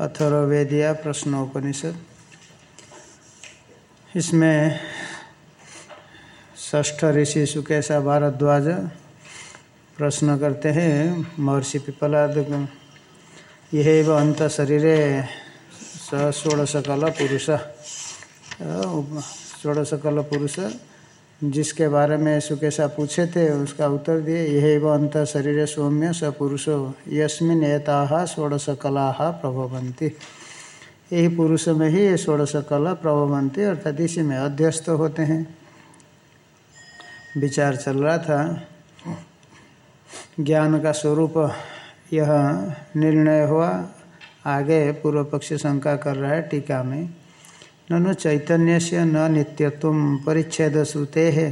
अथर्वेदिया प्रश्नोपनिषद। इसमें ष्ठ ऋषि सुकेशा भारद्वाज प्रश्न करते हैं, महर्षि पिपलाद यह अंत शरीर स षोड़शकल पुरुष। षोड़शकल पुरुष जिसके बारे में सुकेशा पूछे थे, उसका उत्तर दिए यह व अंत शरीर सौम्य स पुरुषो, यस्मिन एता षोड़श कला प्रभवंती यही पुरुष में ही ये षोड़श कला प्रभवंती अर्थात इसी में अध्यस्त होते हैं। विचार चल रहा था। ज्ञान का स्वरूप यह निर्णय हुआ। आगे पूर्व पक्ष शंका कर रहा है टीका में। ननु चैतन्य से न नित्यत्व परिच्छेद श्रुते है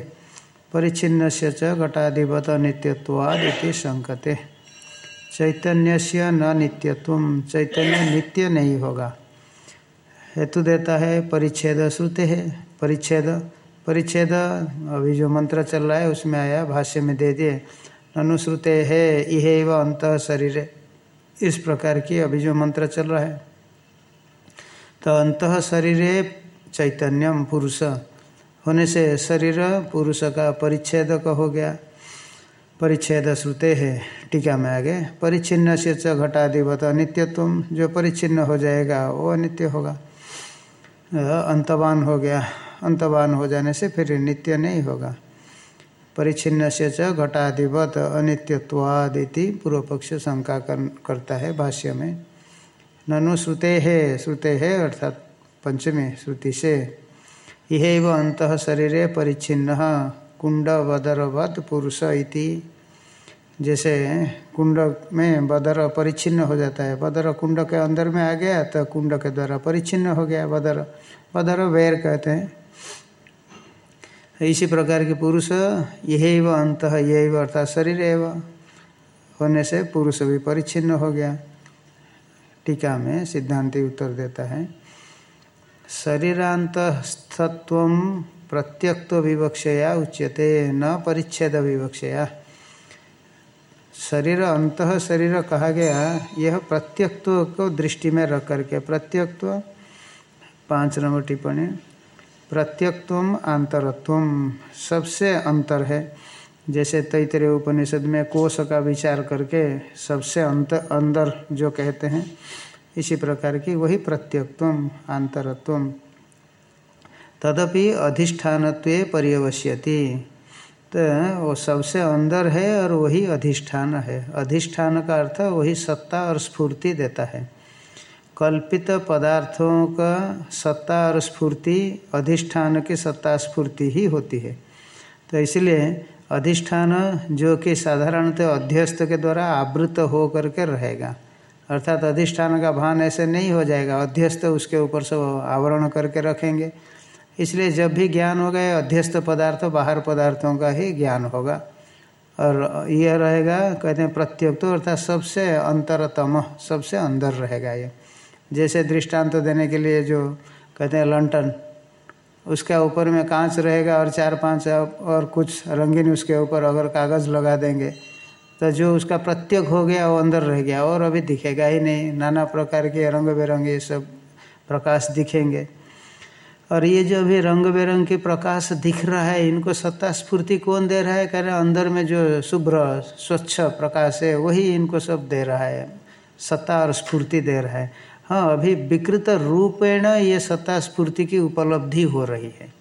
परिच्छिन्न से च घटाधिपत शंकते चैतन्य से न नित्यत्व, चैतन्य नित्य नहीं होगा। हेतु देता है परिच्छेद श्रुते है परिच्छेद परिच्छेद, अभी जो मंत्र चल रहा है, उसमें आया, भाष्य में दे दिए अनुश्रुते है यह अंत शरीर। इस प्रकार की अभी जो मंत्र चल रहा है। तो अंत शरीर चैतन्यम पुरुष। होने से शरीर पुरुष का परिच्छेद हो गया। परिच्छेद श्रुते है, टीका में आगे। परिच्छिन्न से च घटाधिपत अनित्यत्व जो परिच्छिन्न हो जाएगा, वो अनित्य होगा। अंतवान हो गया। अंतवान हो जाने से फिर नित्य नहीं होगा। परिच्छिन्न से च घटाधिपत अनित्यत्वादिति पूर्व पक्ष शंका करता है भाष्य में। ननु श्रुते है श्रुते है अर्थात पंचमी श्रुति से यह अंत शरीर परिच्छिन्न कुंड बदरवद पुरुष इति। जैसे कुंड में बदर परिच्छिन्न हो जाता है बदर कुंड के अंदर में आ गया तो कुंड के द्वारा परिच्छिन्न हो गया बदर बदर वैर कहते हैं। इसी प्रकार के पुरुष यही अंत यही अर्थात शरीर एवं होने से पुरुष भी परिच्छिन्न हो गया। टीका में सिद्धांति उत्तर देता है शरीरांतस्थत्व प्रत्यक्व विवक्षया उच्यते, न परिच्छेद विवक्षया शरीर, अंत शरीर कहा गया, यह प्रत्यक्त्व को दृष्टि में रख करके प्रत्यक्त्व पाँच नंबर टिप्पणी प्रत्यक्त्व आंतरत्व, सबसे अंतर है। जैसे तैतरे उपनिषद में कोष का विचार करके सबसे अंत, अंदर जो कहते हैं, इसी प्रकार की वही प्रत्यक्त्व आंतरत्व तदपि अधिष्ठानत्व पर्यवश्यति। तो वो सबसे अंदर है और वही अधिष्ठान है। अधिष्ठान का अर्थ वही सत्ता और स्फूर्ति देता है। कल्पित पदार्थों का सत्ता और स्फूर्ति, अधिष्ठान की सत्ता स्फूर्ति ही होती है। तो इसलिए अधिष्ठान जो कि साधारणतः अध्यस्त के द्वारा आवृत हो करके रहेगा। अर्थात अधिष्ठान का भान ऐसे नहीं हो जाएगा। अध्यस्त उसके ऊपर सब आवरण करके रखेंगे। इसलिए जब भी ज्ञान होगा ये अध्यस्त पदार्थ बाहर पदार्थों का ही ज्ञान होगा। और यह रहेगा, कहते हैं प्रत्यक तो अर्थात सबसे अंतरतम, सबसे अंदर रहेगा ये। जैसे दृष्टांत तो देने के लिए जो, कहते हैं, लंटन उसका ऊपर में कांच रहेगा और चार पाँच और कुछ रंगीन उसके ऊपर अगर कागज़ लगा देंगे तो जो उसका प्रत्यक हो गया वो अंदर रह गया और अभी दिखेगा ही नहीं। नाना प्रकार के रंग बिरंगे सब प्रकाश दिखेंगे। और ये जो अभी रंग बिरंग के प्रकाश दिख रहा है, इनको सत्ता स्फूर्ति कौन दे रहा है? कह रहे अंदर में जो शुभ्र, स्वच्छ प्रकाश है, वही इनको सब दे रहा है। सत्ता और स्फूर्ति दे रहा है। हाँ अभी विकृत रूपेण ये सत्ता स्फूर्ति की उपलब्धि हो रही है।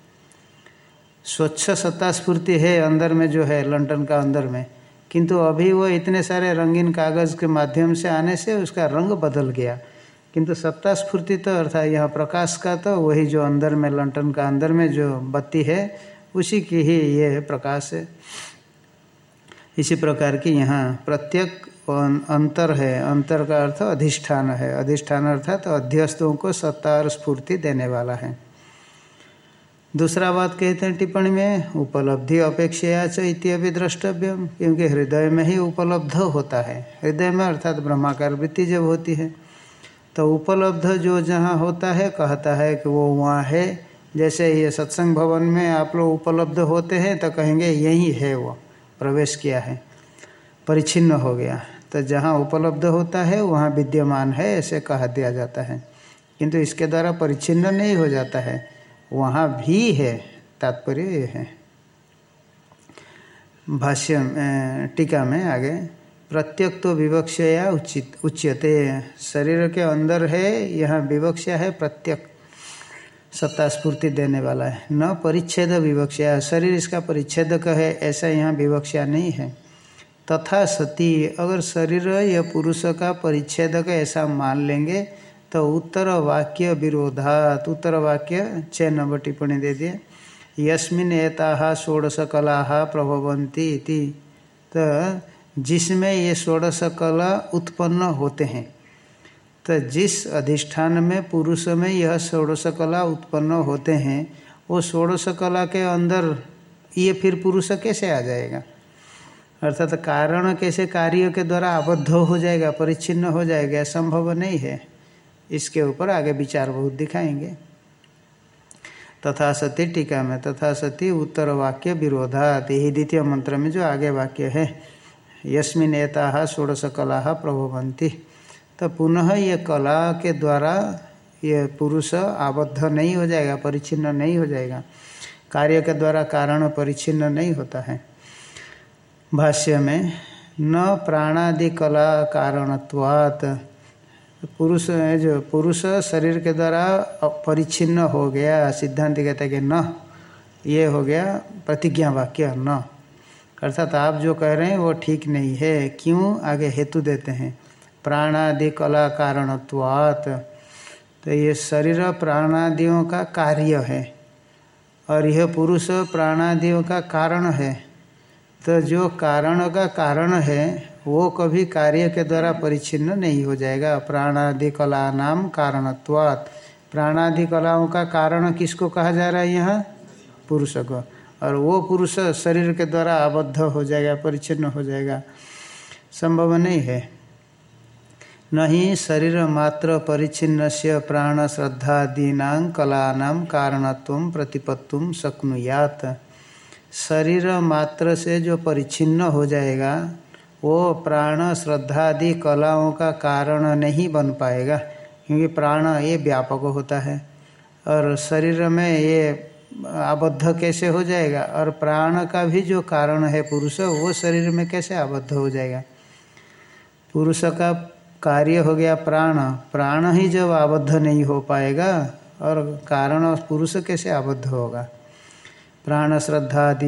स्वच्छ सत्ता स्फूर्ति है अंदर में जो है लंटन का अंदर में। किंतु अभी वो इतने सारे रंगीन कागज़ के माध्यम से आने से उसका रंग बदल गया। किंतु सत्ता स्फूर्ति तो अर्थात यहाँ प्रकाश का तो वही जो अंदर में लंटन का अंदर में जो बत्ती है, उसी की ही ये प्रकाश है। इसी प्रकार की यहाँ प्रत्येक अंतर है? अंतर का अर्थ अधिष्ठान है। अधिष्ठान अर्थात तो अध्यस्तों को सत्ता और स्फूर्ति देने वाला है। दूसरा बात कहते हैं टिप्पणी में, उपलब्धि अपेक्षा च इत्यपि द्रष्टव्य क्योंकि हृदय में ही उपलब्ध होता है। हृदय में अर्थात ब्रह्माकार वृत्ति जब होती है तो उपलब्ध जो जहाँ होता है, कहता है कि वो वहाँ है। जैसे ये सत्संग भवन में आप लोग उपलब्ध होते हैं तो कहेंगे, यही है वो, प्रवेश किया है। परिच्छिन्न हो गया। तो जहाँ उपलब्ध होता है, वहाँ विद्यमान है, ऐसे कहा दिया जाता है। किंतु इसके द्वारा परिच्छिन्न नहीं हो जाता है। वहाँ भी है, तात्पर्य ये है। भाष्य टीका में आगे प्रत्यक तो विवक्षया उचित, उच्यते, शरीर के अंदर है, यहाँ विवक्षा है, प्रत्यक सत्ता स्फूर्ति देने वाला है। न परिच्छेद विवक्षा शरीर इसका परिच्छेद का है ऐसा यहाँ विवक्षा नहीं है। तथा सती, अगर शरीर या पुरुष का परिच्छेद का ऐसा मान लेंगे तो उत्तर वाक्य विरोधात, उत्तर वाक्य छः नंबर टिप्पणी दे दिए। यस्मिन एता षोड़श कला प्रभवंती तो जिसमें ये षोड़श कला उत्पन्न होते हैं तो जिस अधिष्ठान में पुरुष में यह षोड़श कला उत्पन्न होते हैं, वो षोड़श कला के अंदर ये फिर पुरुष कैसे आ जाएगा? अर्थात कारण कैसे कार्य के द्वारा आबद्ध हो जाएगा, परिच्छिन्न हो जाएगा संभव नहीं है। इसके ऊपर आगे विचार बहुत दिखाएँगे। तथा सती टीका में तथा सती उत्तर वाक्य विरोधात। यही द्वितीय मंत्र में जो आगे वाक्य है, यस्मिन एता षोड़श कला प्रभवंती तो पुनः ये कला के द्वारा ये पुरुष आबद्ध नहीं हो जाएगा, परिच्छिन्न नहीं हो जाएगा। कार्य के द्वारा कारण परिच्छिन्न नहीं होता है। भाष्य में, न प्राणादि कला कारणत्वात् पुरुष जो पुरुष शरीर के द्वारा परिच्छिन्न हो गया, सिद्धांत कहते हैं कि न, ये हो गया प्रतिज्ञा वाक्य, न। अर्थात आप जो कह रहे हैं, वो ठीक नहीं है। क्यों? आगे हेतु देते हैं। प्राणादि कला कारणत्वात्। तो ये शरीर प्राणादियों का कार्य है, और यह पुरुष प्राणादियों का कारण है। तो जो कारण का कारण है, वो कभी कार्य के द्वारा परिच्छिन्न नहीं हो जाएगा। प्राणादि कला नाम कारणत्वात्। प्राणादि कलाओं का कारण किसको कहा जा रहा है यहाँ? पुरुष को और वो पुरुष शरीर के द्वारा आबद्ध हो जाएगा, परिच्छिन्न हो जाएगा। संभव नहीं है। नहीं, शरीर मात्र परिच्छिन्न से प्राण श्रद्धादीना कलाना कारणत्व प्रतिपत्तुम शक्नुयात। शरीर मात्र से जो परिच्छिन्न हो जाएगा, वो प्राण श्रद्धादि कलाओं का कारण नहीं बन पाएगा, क्योंकि प्राण ये व्यापक होता है। और शरीर में ये आबद्ध कैसे हो जाएगा? और प्राण का भी जो कारण है पुरुष, वो शरीर में कैसे आबद्ध हो जाएगा? पुरुष का कार्य हो गया प्राण। प्राण ही जब आबद्ध नहीं हो पाएगा, और कारण पुरुष कैसे आबद्ध होगा? प्राण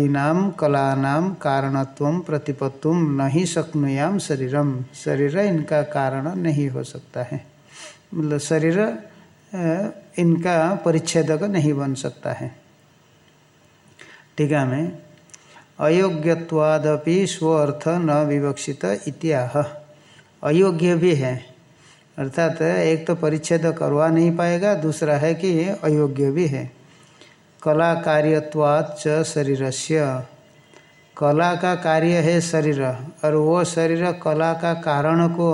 नाम कारणत्व प्रतिपत्व नहीं शक्नुयाम शरीरम शरीर इनका कारण नहीं हो सकता है। मतलब शरीर इनका परिच्छेदक नहीं बन सकता है। टीका में। अयोग्यवादपि स्व अर्थ न विवक्षित इत्याह। अयोग्य भी है। अर्थात एक तो परिच्छेद करवा नहीं पाएगा, दूसरा है कि अयोग्य भी है। कला कार्यवाद च शरीर कला का कार्य है शरीर, और वो शरीर कला का कारण को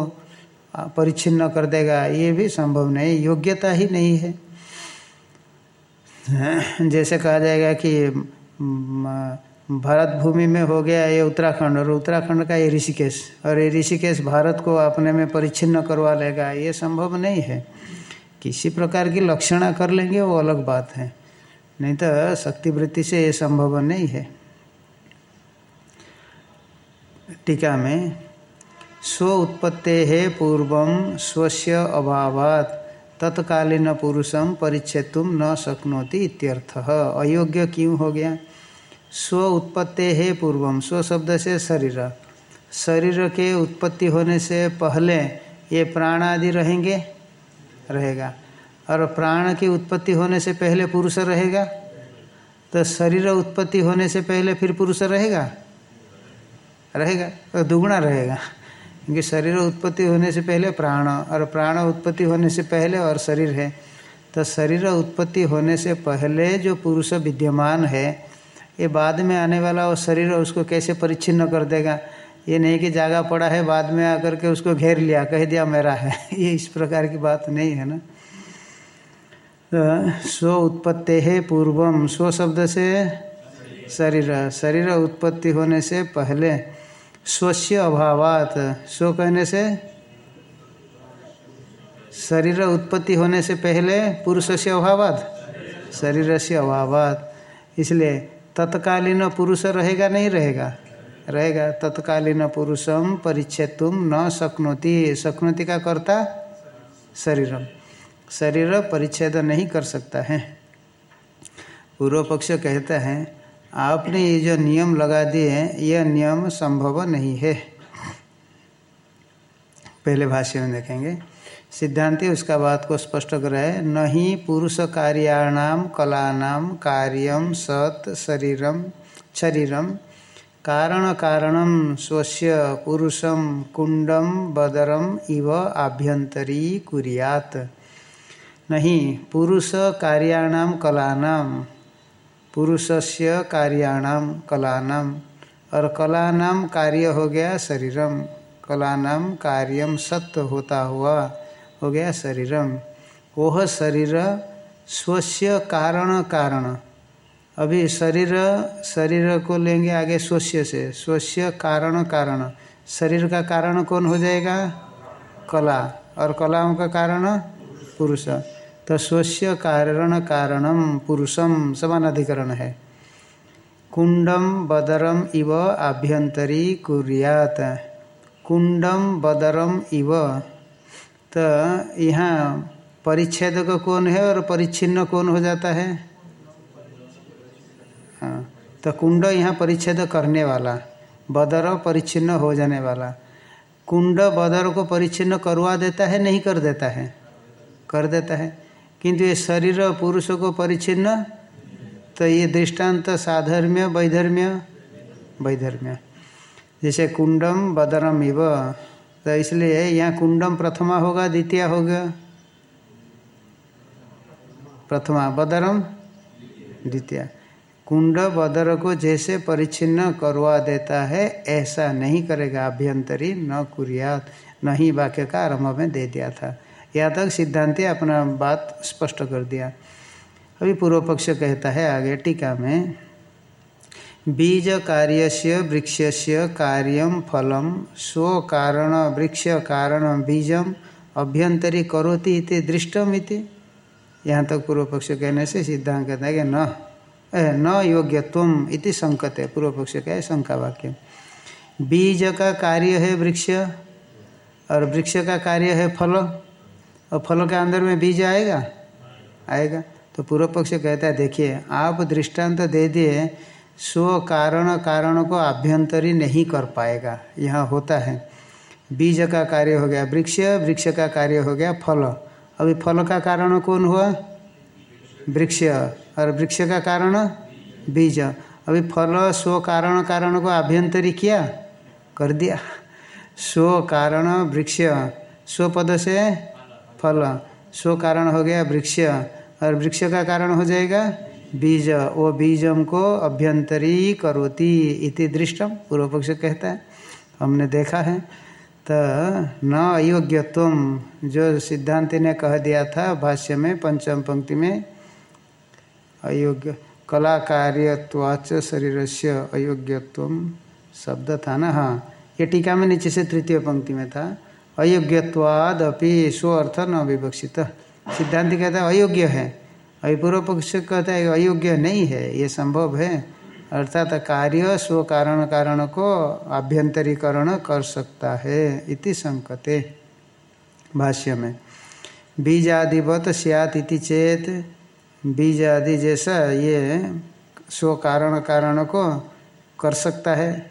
परिच्छिन्न कर देगा, ये भी संभव नहीं, योग्यता ही नहीं है। जैसे कहा जाएगा कि भारत भूमि में हो गया ये उत्तराखंड, और उत्तराखंड का ये ऋषिकेश, और ये ऋषिकेश भारत को अपने में परिच्छिन्न करवा लेगा, ये संभव नहीं है। किसी प्रकार की लक्षणा कर लेंगे, वो अलग बात है। नहीं तो शक्तिवृत्ति से ये संभव नहीं है। टीका में, स्व उत्पत्ते है पूर्व स्वस्य अभावात, तत्कालीन पुरुषम परिच्छेदुम न शक्नोति इत्यर्थ। अयोग्य क्यों हो गया? स्व उत्पत्ति है पूर्वम स्व शब्द से शरीर। शरीर के उत्पत्ति होने से पहले ये प्राण आदि रहेंगे? रहेगा। और प्राण की उत्पत्ति होने से पहले पुरुष रहेगा तो शरीर उत्पत्ति होने से पहले फिर पुरुष रहेगा? रहेगा तो दुगुना रहेगा। क्योंकि शरीर उत्पत्ति होने से पहले प्राण, और प्राण उत्पत्ति होने से पहले और शरीर है तो शरीर उत्पत्ति होने से पहले जो पुरुष विद्यमान है, ये बाद में आने वाला वो शरीर उसको कैसे परिच्छिन्न कर देगा? ये नहीं कि जागा पड़ा है, बाद में आकर के उसको घेर लिया, कह दिया मेरा है। ये इस प्रकार की बात नहीं है ना। स्व उत्पत्ति है पूर्वम स्व शब्द से शरीर। शरीर उत्पत्ति होने से पहले स्वस्य अभावात। स्व कहने से शरीर उत्पत्ति होने से पहले पुरुष से अभावात? शरीर से अभावात। इसलिए तत्कालीन पुरुष रहेगा नहीं रहेगा? रहेगा। तत्कालीन पुरुषम परिच्छेद तुम न शक्नोति। शक्नोति का कर्ता शरीरम। शरीर परिच्छेद नहीं कर सकता है। पूर्व पक्ष कहता है, आपने ये जो नियम लगा दिए हैं यह नियम संभव नहीं है। पहले भाष्य में देखेंगे, सिद्धांति उसका बात को स्पष्ट कराए नहीं पुरुष कार्याणाम कलानाम कार्यम सत शरीरम शरीरम कारण कारणम स्वस्य पुरुषम कुंडम बदरम इव आभ्यंतरी कुरियात। नहीं पुरुष कार्याणाम कलानाम पुरुष से कार्याणाम कलानाम और कलानाम कार्य हो गया शरीरम। कलानाम कार्यम सत्य होता हुआ हो गया शरीरम। वह शरीर स्वस्य कारण कारण। अभी शरीर शरीर को लेंगे आगे स्वस्य से। स्वस्य कारण कारण। शरीर का कारण कौन हो जाएगा? कला। और कलाओं का कारण? पुरुष। तो स्वस्य कारण कारणम पुरुषम समानाधिकरण है। कुंडम बदरम इव आभ्यंतरी कुरियात। कुंडम बदरम इव। तो यहाँ परिच्छेद कौन है और परिच्छिन्न कौन हो जाता है? हाँ तो कुंड यहाँ परिच्छेद करने वाला, बदर परिच्छिन्न हो जाने वाला। कुंड बदर को परिच्छिन्न करवा देता है, नहीं कर देता है? कर देता है। किंतु ये शरीर पुरुष को परिचिन्न तो ये दृष्टांत साधर्म्य, वैधर्म्य वैधर्म्य। जैसे कुंडम बदरम इव तो इसलिए यहाँ कुंडम प्रथमा होगा, द्वितीय होगा प्रथमा बदरम, द्वितीय। कुंड बदर को जैसे परिच्छिन्न करवा देता है, ऐसा नहीं करेगा, अभ्यंतरी न कुरियात नहीं वाक्य का आरंभ में दे दिया था। यहाँ तक सिद्धांति अपना बात स्पष्ट कर दिया। अभी पूर्व पक्ष कहता है आगे टीका में बीज कार्य से वृक्ष से कार्यम फलम स्व कारण वृक्ष कारण बीजम अभ्यंतरी करोति इति दृष्टम इति। यहाँ तक पूर्व पक्ष कहने से सिद्धांत कहता है कि न न योग्यत्व इति संकते पूर्व पक्ष का है शंका वाक्य। बीज का कार्य है वृक्ष, और वृक्ष का कार्य है फल। और फलों के अंदर में बीज आएगा? आएगा। तो पूर्व पक्ष कहता है, देखिए, आप दृष्टांत तो दे दिए, स्व कारण कारण को आभ्यंतरी नहीं कर पाएगा। यहाँ होता है, बीज का कार्य हो गया वृक्ष वृक्ष का कार्य हो गया फल। अभी फल का कारण कौन हुआ? वृक्ष। और वृक्ष का कारण? बीज। अभी फल स्व कारण कारण को आभ्यंतरी किया? कर दिया। स्व कारण वृक्ष। स्व पद से फल। स्व कारण हो गया वृक्ष। और वृक्ष का कारण हो जाएगा बीज। वो बीजम को अभ्यंतरी करोति इति दृष्टम पूर्व पक्ष कहता है। हमने देखा है। तो न अयोग्यत्व, जो सिद्धांति ने कह दिया था भाष्य में, पंचम पंक्ति में, अयोग्य कला कार्यवाच शरीर से अयोग्यत्व शब्द था ना। हाँ ये टीका में नीचे से तृतीय पंक्ति में था। अयोग्यवाद स्व अर्थ न विवक्षित। सिद्धांत कहता है, अयोग्य है। अभी पूर्व पक्ष कहता है, अयोग्य नहीं है, ये संभव है। अर्थात कार्य स्व कारण कारण को आभ्यंतरीकरण कर सकता है, इति संकते। भाष्य में, बीजादिवत सियात इति चेत। बीज आदि जैसा ये स्व कारण कारण को कर सकता है।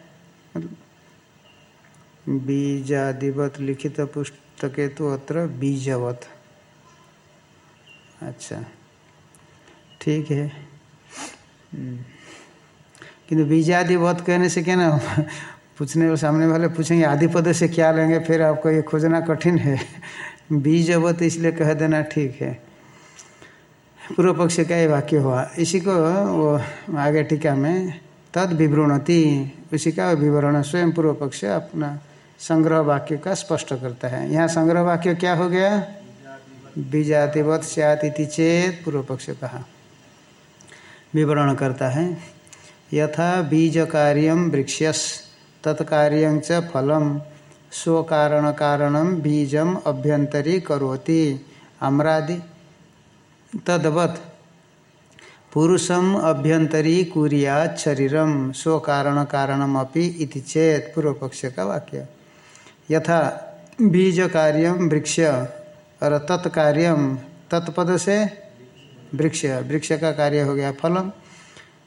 बीजादिवत लिखित पुस्तके तो अत्र बीजवत। अच्छा। ठीक है। हम्म। किंतु बीजादिवत कहने से क्या ना, पूछने वाले सामने वाले पूछेंगे आदि पद से क्या लेंगे, फिर आपको ये खोजना कठिन है। बीज अवत इसलिए कह देना ठीक है। पूर्व पक्ष का ये वाक्य हुआ। इसी को वो आगे टीका में, तद विवृणति, उसी का विवरण, स्वयं पूर्व पक्ष अपना संग्रह वाक्य का स्पष्ट करता है। यहाँ संग्रह वाक्य क्या हो गया? बीजातिवत सैत इति चेत पूर्व पक्ष कहा। विवरण करता है। यथा बीज कार्यम वृक्षस तत्कार्य च फलम स्वकारण कारणम बीजम अभ्यंतरी करोति। आम्रादि। तदवत, पुरुषम अभ्यंतरी कुरिया शरीरम स्वकारण कारणम अपि इति चेत पूर्व पक्ष का वाक्य। यथा बीज कार्यम वृक्ष, और तत्कार्यम तत्पद से वृक्ष। वृक्ष का कार्य हो गया फलम,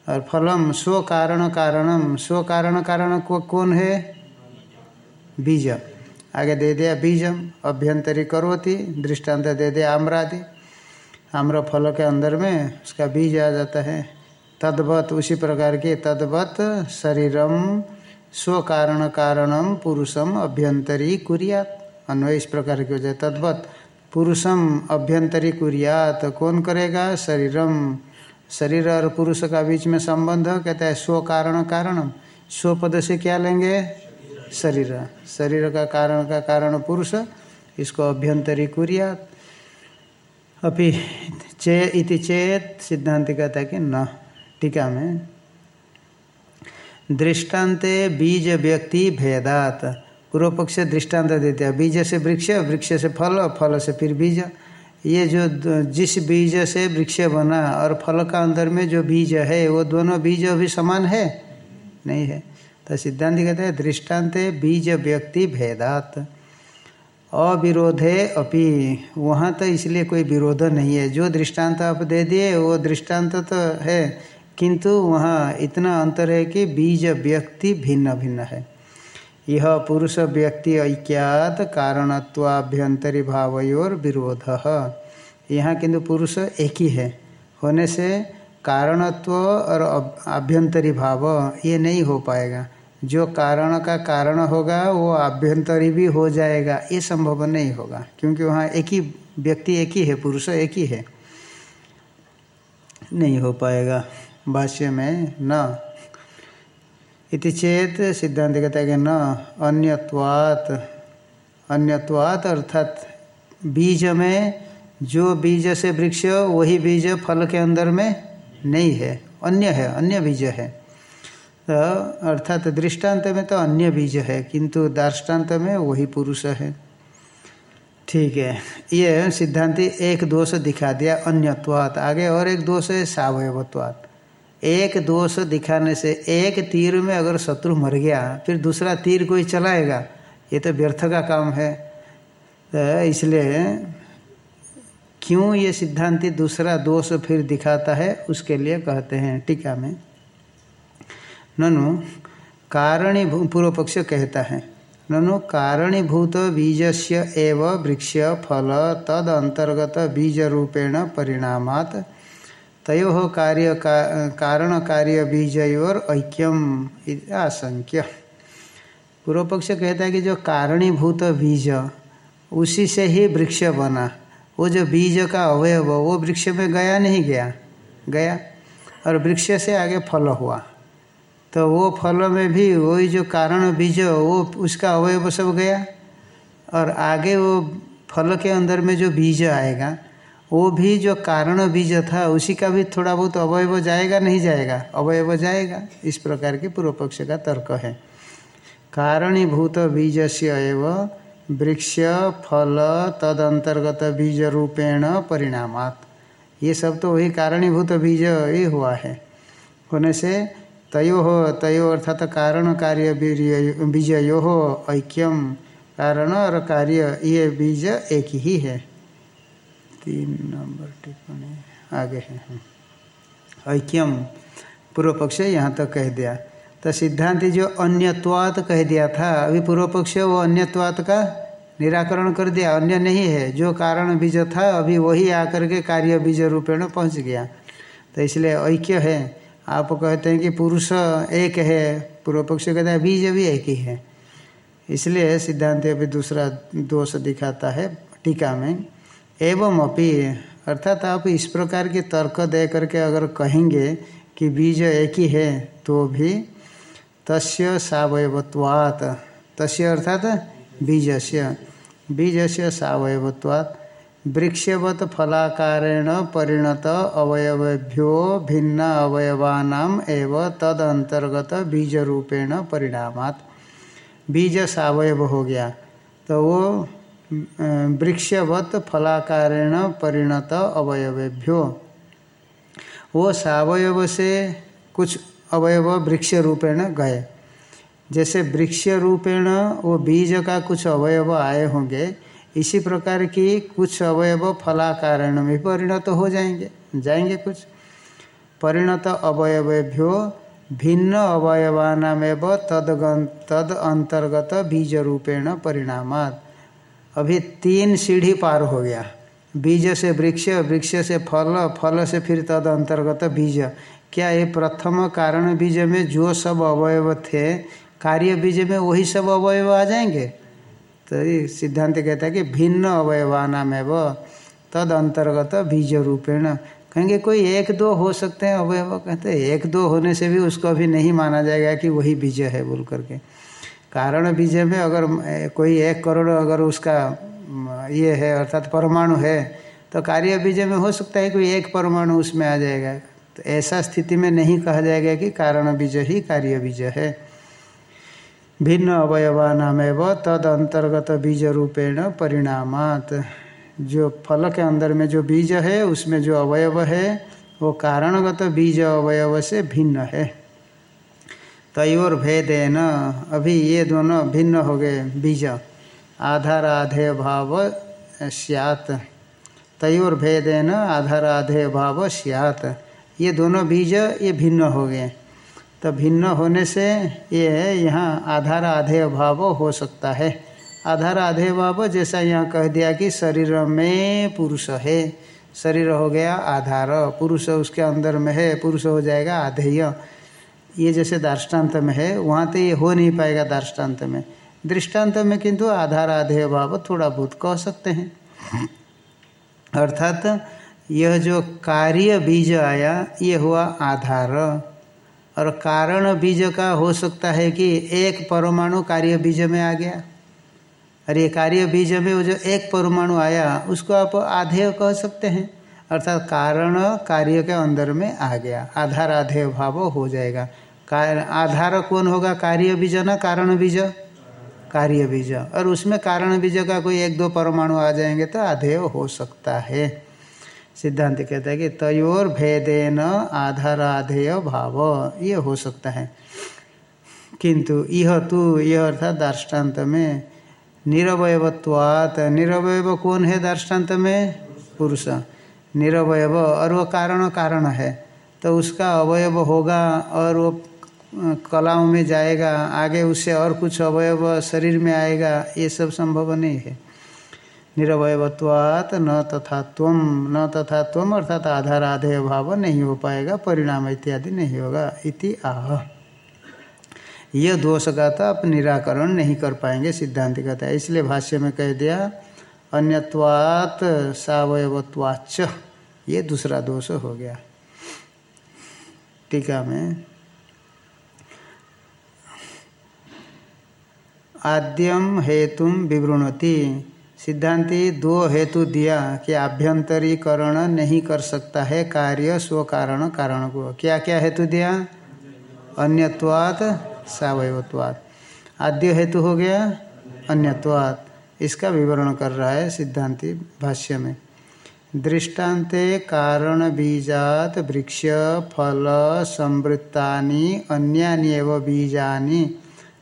और फलम स्व कारण कारणम। स्व कारण कारण को कौन है? बीज। आगे दे दिया बीजम, अभ्यंतरी करोति दृष्टांत दे दिया आम्रादि। आम्र फल के अंदर में उसका बीज आ जाता है। तद्वत, उसी प्रकार के तद्वत शरीरम स्व कारण कारणम पुरुषम अभ्यंतरी कुरियात अन्वय इस प्रकार की हो जाए, तद्वत, पुरुषम अभ्यंतरी कुरियात कौन करेगा? शरीरम। शरीर और पुरुष का बीच में संबंध कहता है स्व कारण कारणम स्व पद से क्या लेंगे? शरीर। शरीर का कारण का कारण पुरुष, इसको अभ्यंतरी कुरियात अभी चे इति चेत सिद्धांत कहता है कि न। टीका में दृष्टान्ते बीज व्यक्ति भेदात। पूर्व पक्ष दृष्टांत देते हैं। बीज से वृक्ष वृक्ष से फल फल से फिर बीज। ये जो जिस बीज से वृक्ष बना और फल का अंदर में जो बीज है, वो दोनों बीज अभी समान है? नहीं है। तो सिद्धांत कहते हैं, दृष्टांत बीज व्यक्ति भेदात। अविरोधे अपि। वहाँ तो इसलिए कोई विरोध नहीं है। जो दृष्टांत आप दे दिए, वो दृष्टांत तो है। किंतु वहाँ इतना अंतर है कि बीज व्यक्ति भिन्न भिन्न है। यह पुरुष व्यक्ति ऐक्यात कारणत्वाभ्यंतरी भावयोर विरोध। यहाँ किंतु पुरुष एक ही है। होने से कारणत्व और आभ्यंतरी भाव ये नहीं हो पाएगा। जो कारण का कारण होगा, वो आभ्यंतरी भी हो जाएगा। ये संभव नहीं होगा, क्योंकि वहाँ एक ही व्यक्ति एक ही है, पुरुष एक ही है। नहीं हो पाएगा। भाष्य में न। इति चेत सिद्धांत कहता है कि न, अन्यत्वात। अन्यत्वात अर्थात बीज में जो बीज से वृक्ष, वही बीज फल के अंदर में नहीं है। अन्य है, अन्य बीज है। तो अर्थात दृष्टांत में तो अन्य बीज है, किंतु दार्ष्टान्त में वही पुरुष है। ठीक है, ये सिद्धांति एक दोष दिखा दिया, अन्यत्वात। आगे और एक दोष है, सावयवत्वात। एक दोष दिखाने से एक तीर में अगर शत्रु मर गया, फिर दूसरा तीर कोई चलाएगा? ये तो व्यर्थ का काम है। तो इसलिए क्यों ये सिद्धांति दूसरा दोष फिर दिखाता है, उसके लिए कहते हैं टीका में। ननु कारणी पूर्व पक्ष कहता है, ननु, कारणीभूत बीज से एव वृक्ष फल तद अंतर्गत बीज रूपेण परिणामात तयो कार्य का, कारण कार्य बीज बीजयोर ऐक्यम आशंक्य। पूर्व पक्ष कहता है कि जो कारणीभूत बीज उसी से ही वृक्ष बना। वो जो बीज का अवयव वो वृक्ष में गया नहीं गया? गया। और वृक्ष से आगे फल हुआ। तो वो फल में भी वही जो कारण बीज वो उसका अवयव सब गया। और आगे वो फल के अंदर में जो बीज आएगा वो भी जो कारण बीज था, उसी का भी थोड़ा बहुत अवयव जाएगा, नहीं जाएगा? अवयव जाएगा। इस प्रकार के पूर्व पक्ष का तर्क है। कारणीभूत बीज से एव वृक्ष फल तद अंतर्गत बीज रूपेण परिणामात। ये सब तो वही कारणीभूत बीज ही हुआ है। होने से तयो हो तयो अर्थात कारण कार्य बीजयो हो ऐक्यम कारण और कार्य, ये बीज एक ही है। तीन नंबर टिप्पणी। आगे। है ऐक्यम पूर्व पक्ष यहाँ तक तो कह दिया। तो सिद्धांति जो अन्यत्वात कह दिया था, अभी पूर्व पक्ष वो अन्यत्वात का निराकरण कर दिया। अन्य नहीं है। जो कारण बीज था, अभी वही आकर के कार्य बीज रूपेण पहुँच गया। तो इसलिए ऐक्य है। आप कहते हैं कि पुरुष एक है। पूर्व पक्ष कहते हैं बीज भी एक ही है। इसलिए सिद्धांत अभी दूसरा दोष दिखाता है टीका में। एवं अपी अर्थात आप इस प्रकार के तर्क दे करके अगर कहेंगे कि बीज एक ही है तो भी तस्य सवयवत्वात्। तस्य अर्थात बीजस्य। बीजस्य सवयवत्वात्। वृक्षवत फलाकारेण परिणत अवयवेभ्यो भिन्न अवयवानाम एव तद अंतर्गत बीज रूपेण परिणामात। बीज सावयव हो गया। तो वो वृक्षवत फलाकारेण परिणत अवयवेभ्यो। वो सावयव से कुछ अवयव वृक्ष रूपेण गए। जैसे वृक्ष रूपेण वो बीज का कुछ अवयव आए होंगे, इसी प्रकार की कुछ अवयव फलाकारण में परिणत हो जाएँगे। जाएँगे कुछ। परिणत अवयवेभ्यो भिन्न अवयवानामेव तद तद अंतर्गत बीज रूपेण परिणामात। अभी तीन सीढ़ी पार हो गया। बीज से वृक्ष वृक्ष से फल फल से फिर तद अंतर्गत बीज। क्या ये प्रथम कारण बीज में जो सब अवयव थे, कार्य बीज में वही सब अवयव आ जाएँगे? तो ये सिद्धांत कहता है कि भिन्न अवयवानाम एवं तद अंतर्गत बीज रूपेण। कहेंगे, कोई एक दो हो सकते हैं अवयव? कहते हैं, एक दो होने से भी उसको अभी नहीं माना जाएगा कि वही बीज है बोल करके। कारण बीज में अगर कोई एक करोड़ अगर उसका ये है, अर्थात परमाणु है तो कार्य बीज में हो सकता है कोई एक परमाणु उसमें आ जाएगा। तो ऐसा स्थिति में नहीं कहा जाएगा कि कारण बीज ही कार्य बीज है। भिन्न अवयवानामेव तद अंतर्गत बीज रूपेण परिणामात। जो फल के अंदर में जो बीज है, उसमें जो अवयव है, वो कारणगत बीज अवयव से भिन्न है। तयोर भेदेन। अभी ये दोनों भिन्न हो गए, बीज। आधाराधेय भाव स्यात। तयोर भेदेन, आधाराधेय भाव स्यात। ये दोनों बीज, ये भिन्न हो गए। तो भिन्न होने से ये यहाँ आधार आधेय भाव हो सकता है। आधार आधेय भाव जैसा यहाँ कह दिया कि शरीर में पुरुष है। शरीर हो गया आधार। पुरुष उसके अंदर में है, पुरुष हो जाएगा आधेय। ये जैसे दार्ष्टान्त में है, वहाँ तो ये हो नहीं पाएगा दार्ष्टान्त में। दृष्टांत में किंतु आधार आधेय भाव थोड़ा बहुत कह सकते हैं। अर्थात यह जो कार्य बीज आया, ये हुआ आधार। और कारण बीज का हो सकता है कि एक परमाणु कार्य बीज में आ गया। और ये कार्य बीज में वो जो एक परमाणु आया, उसको आप आधेय कह सकते हैं। अर्थात कारण कार्य के अंदर में आ गया। आधार आधेय भाव हो जाएगा। आधार कौन होगा? कार्य बीज ना, कारण बीज? कार्य बीज। और उसमें कारण बीज का कोई एक दो परमाणु आ जाएँगे तो आधेय हो सकता है। सिद्धांत कहता है कि तयोर भेदेन आधाराधेय भाव। ये हो सकता है। किंतु यह तो यह अर्थात दार्ष्टान्त में निरवयत्वात निरवय कौन है दार्ष्टान्त में? पुरुष। निरवय और वो कारण कारण है। तो उसका अवयव होगा और वो कलाओं में जाएगा, आगे उससे और कुछ अवयव शरीर में आएगा, ये सब संभव नहीं है। निरवयत्वात न तथा त्वम न तथा त्वम अर्थात आधार आधेय भाव नहीं हो पाएगा, परिणाम इत्यादि नहीं होगा, इति आह। यह दोष का तो आप निराकरण नहीं कर पाएँगे, सिद्धांत कहता है इसलिए भाष्य में कह दिया, अन्यत्वात सवयवत्वाच ये दूसरा दोष हो गया। टीका में आद्यम हेतु विवृणति। सिद्धांति दो हेतु दिया कि आभ्यंतरीकरण नहीं कर सकता है, कार्य स्व कारण कारण को। क्या क्या हेतु दिया? अन्यत्वात सवयत्वात आद्य हेतु हो गया, अन्यत्वात। इसका विवरण कर रहा है सिद्धांति भाष्य में। दृष्टान्ते कारण बीजात, वृक्ष, फल संवृत्तानि अन्यानि बीजानि।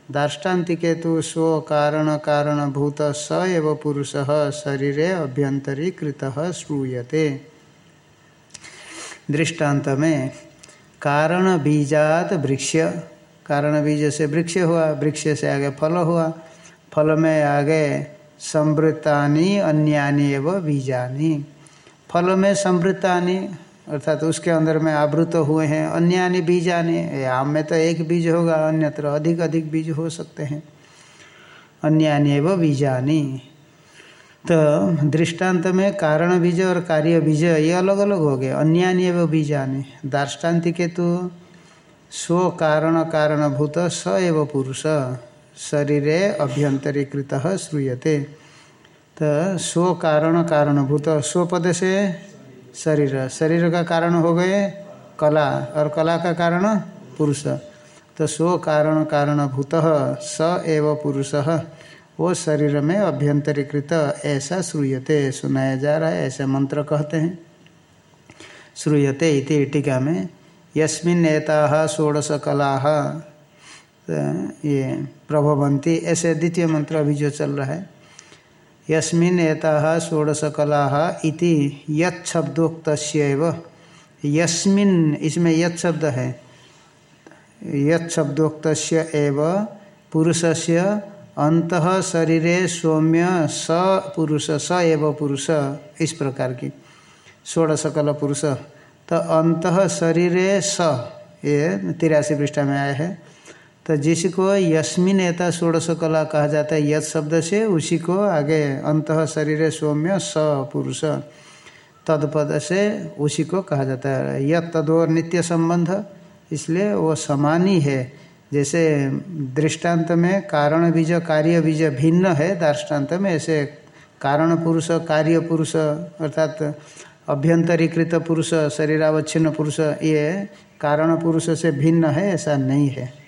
दार्ष्टान्तिके तो स्व कारण कारण भूत स एव पुरुष शरीर अभ्यंतरीकृत श्रूयते। दृष्टांत में कारण बीजात वृक्ष कारण बीज से वृक्ष हुआ वृक्ष से आगे फल हुआ, फल में आगे संवृत्तानि, अन्यानि एवं बीजानि। फल में संवृत्तानि अर्थात तो उसके अंदर में आवृत हुए हैं अन्य अन्य बीज आने आम में तो एक बीज होगा, अन्यत्र अधिक अधिक बीज हो सकते हैं। अन्य अन्य व बीजानी। तो दृष्टांत में कारण बीज और कार्य बीज ये अलग अलग हो गए। अन्य अन्य व बीजानी। दार्ष्टान्तिक तो स्व कारण कारणभूत, स एव पुरुष। शरीरे अभ्यंतरीकृत श्रूयते। तो स्व कारण कारणभूत स्वपद से शरीर। शरीर का कारण हो गए कला और कला का कारण पुरुष। तो स्व कारण कारणभूत स एव पुरुष। वो शरीर में अभ्यंतरीकृत, ऐसा श्रूयते, सुनाया जा रहा है, ऐसे मंत्र कहते हैं। श्रूयते इति टीका में, यस्मिन एता षोड़श कला तो ये प्रभवंती ऐसे द्वितीय मंत्र अभी जो चल रहा है। यस्मिन एता षोड़शकला इति यत यस्मिन, इसमें यत शब्द है। यत शब्दोक्त एव पुरुषस्य अंत शरीरे सौम्य स पुरुष, स एव पुरुष, इस प्रकार की। षोड़शकल पुरुष। तो अंत शरीरे स, ये तिरासी पृष्ठा में आया है। तो जिसको यस्मिन एता षोड़श कला कहा जाता है, यद शब्द से उसी को आगे अंत शरीर सौम्य स पुरुष तदपद से उसी को कहा जाता है। यद तदोर नित्य संबंध, इसलिए वो समान ही है। जैसे दृष्टांत में कारण बीज, कार्य बीज भिन्न है, दृष्टांत में ऐसे कारण पुरुष, कार्य पुरुष, अर्थात अभ्यंतरीकृत पुरुष, शरीरावच्छिन्न पुरुष, ये कारण पुरुष से भिन्न है, ऐसा नहीं है।